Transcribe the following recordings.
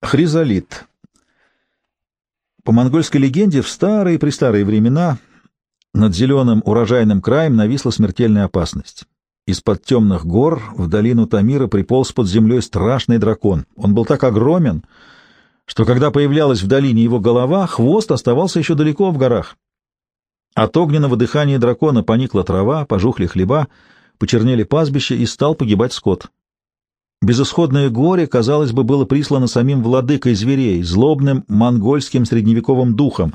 Хризолит. По монгольской легенде, в старые-престарые времена над зеленым урожайным краем нависла смертельная опасность. Из-под темных гор в долину Тамира приполз под землей страшный дракон. Он был так огромен, что когда появлялась в долине его голова, хвост оставался еще далеко в горах. От огненного дыхания дракона поникла трава, пожухли хлеба, почернели пастбища и стал погибать скот. Безысходное горе, казалось бы, было прислано самим владыкой зверей, злобным монгольским средневековым духом.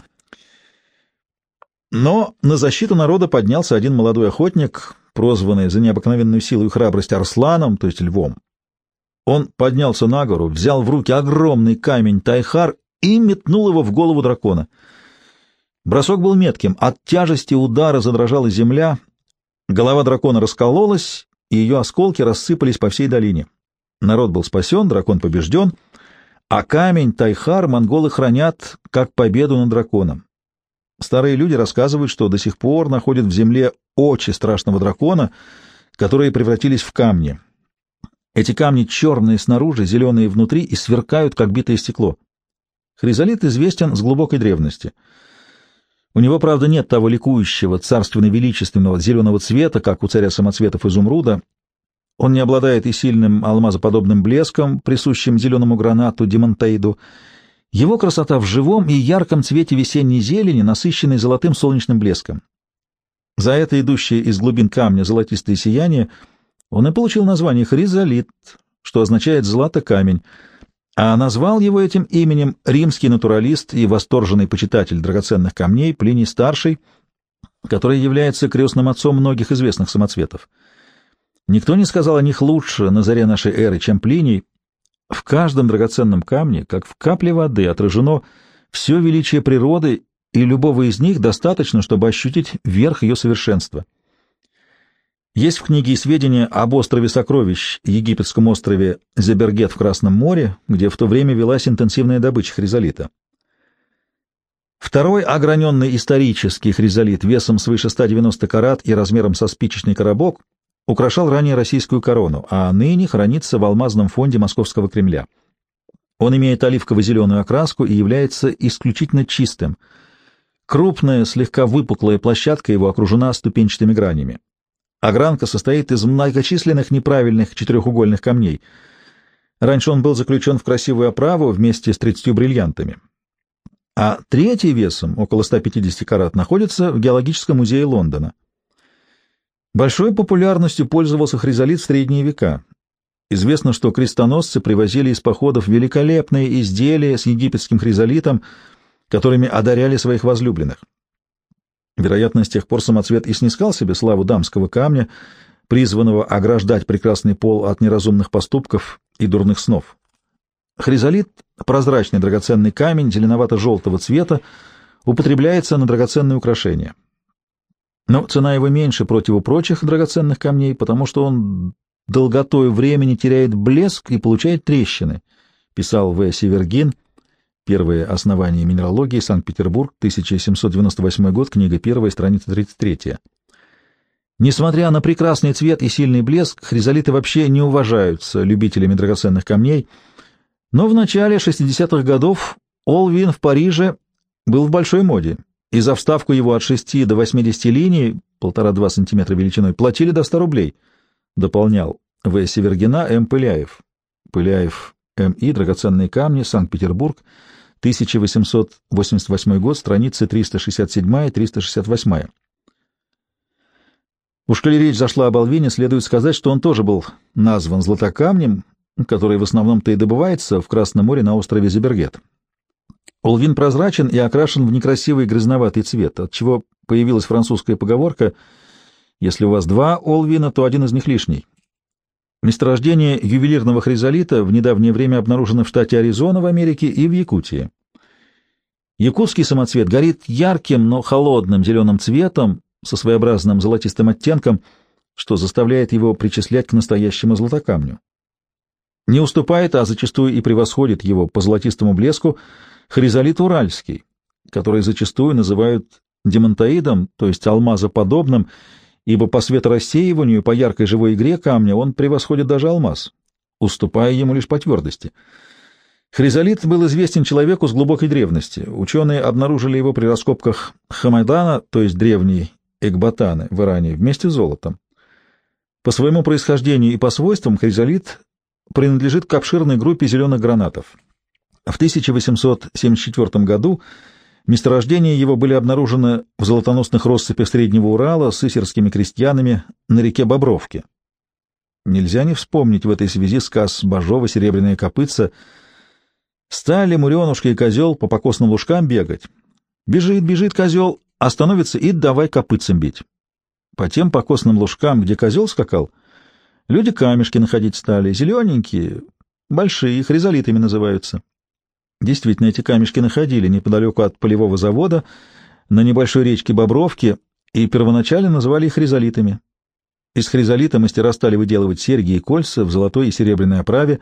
Но на защиту народа поднялся один молодой охотник, прозванный за необыкновенную силу и храбрость Арсланом, то есть львом. Он поднялся на гору, взял в руки огромный камень Тайхар и метнул его в голову дракона. Бросок был метким, от тяжести удара задрожала земля, голова дракона раскололась, и ее осколки рассыпались по всей долине. Народ был спасен, дракон побежден, а камень Тайхар монголы хранят как победу над драконом. Старые люди рассказывают, что до сих пор находят в земле очи страшного дракона, которые превратились в камни. Эти камни черные снаружи, зеленые внутри и сверкают, как битое стекло. Хризолит известен с глубокой древности. У него, правда, нет того ликующего, царственно-величественного зеленого цвета, как у царя самоцветов изумруда, он не обладает и сильным алмазоподобным блеском, присущим зеленому гранату демонтаиду. Его красота в живом и ярком цвете весенней зелени, насыщенной золотым солнечным блеском. За это идущее из глубин камня золотистое сияние он и получил название хризолит, что означает «злато-камень», а назвал его этим именем римский натуралист и восторженный почитатель драгоценных камней Плиний Старший, который является крестным отцом многих известных самоцветов. Никто не сказал о них лучше на заре нашей эры, чем Плиний. В каждом драгоценном камне, как в капле воды, отражено все величие природы, и любого из них достаточно, чтобы ощутить верх ее совершенства. Есть в книге сведения об острове Сокровищ, египетском острове Зебергет в Красном море, где в то время велась интенсивная добыча хризолита. Второй ограненный исторический хризолит весом свыше 190 карат и размером со спичечный коробок украшал ранее российскую корону, а ныне хранится в алмазном фонде Московского Кремля. Он имеет оливково-зеленую окраску и является исключительно чистым. Крупная, слегка выпуклая площадка его окружена ступенчатыми гранями. Огранка состоит из многочисленных неправильных четырехугольных камней. Раньше он был заключен в красивую оправу вместе с 30 бриллиантами. А третий весом, около 150 карат, находится в Геологическом музее Лондона. Большой популярностью пользовался хризолит в средние века. Известно, что крестоносцы привозили из походов великолепные изделия с египетским хризолитом, которыми одаряли своих возлюбленных. Вероятно, с тех пор самоцвет и снискал себе славу дамского камня, призванного ограждать прекрасный пол от неразумных поступков и дурных снов. Хризолит — прозрачный драгоценный камень зеленовато-желтого цвета, употребляется на драгоценные украшения. Но цена его меньше против прочих драгоценных камней, потому что он долготой времени теряет блеск и получает трещины, писал В. Севергин, Первое основание минералогии, Санкт-Петербург, 1798 год, книга 1, страница 33. Несмотря на прекрасный цвет и сильный блеск, хризолиты вообще не уважаются любителями драгоценных камней, но в начале 60-х годов Олвин в Париже был в большой моде, и за вставку его от 6 до 80 линий, 1,5-2 см величиной, платили до 100 рублей, дополнял В. Севергина М. Пыляев. Пыляев М.И. Драгоценные камни, Санкт-Петербург, 1888 год, страницы 367 и 368. Уж коли речь зашла об Алвине, следует сказать, что он тоже был назван златокамнем, который в основном-то и добывается в Красном море на острове Зебергет. Олвин прозрачен и окрашен в некрасивый грязноватый цвет, от чего появилась французская поговорка «Если у вас два Олвина, то один из них лишний». Месторождение ювелирного хризолита в недавнее время обнаружено в штате Аризона в Америке и в Якутии. Якутский самоцвет горит ярким, но холодным зеленым цветом со своеобразным золотистым оттенком, что заставляет его причислять к настоящему златокамню. Не уступает, а зачастую и превосходит его по золотистому блеску – Хризолит уральский, который зачастую называют демонтаидом, то есть алмазоподобным, ибо по светорассеиванию и по яркой живой игре камня он превосходит даже алмаз, уступая ему лишь по твердости. Хризолит был известен человеку с глубокой древности. Ученые обнаружили его при раскопках Хамайдана, то есть древней Экбатаны в Иране, вместе с золотом. По своему происхождению и по свойствам хризолит принадлежит к обширной группе зеленых гранатов. В 1874 году месторождения его были обнаружены в золотоносных россыпях Среднего Урала с исерскими крестьянами на реке Бобровке. Нельзя не вспомнить в этой связи сказ Бажова «Серебряная копытца». Стали Муренушка и козел по покосным лужкам бегать. Бежит, бежит козел, остановится и давай копытцем бить. По тем покосным лужкам, где козел скакал, люди камешки находить стали, зелененькие, большие, хризолитами называются. Действительно, эти камешки находили неподалеку от полевого завода на небольшой речке Бобровки и первоначально называли их хризолитами. Из хризолита мастера стали выделывать серьги и кольца в золотой и серебряной оправе,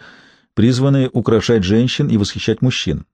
призванные украшать женщин и восхищать мужчин.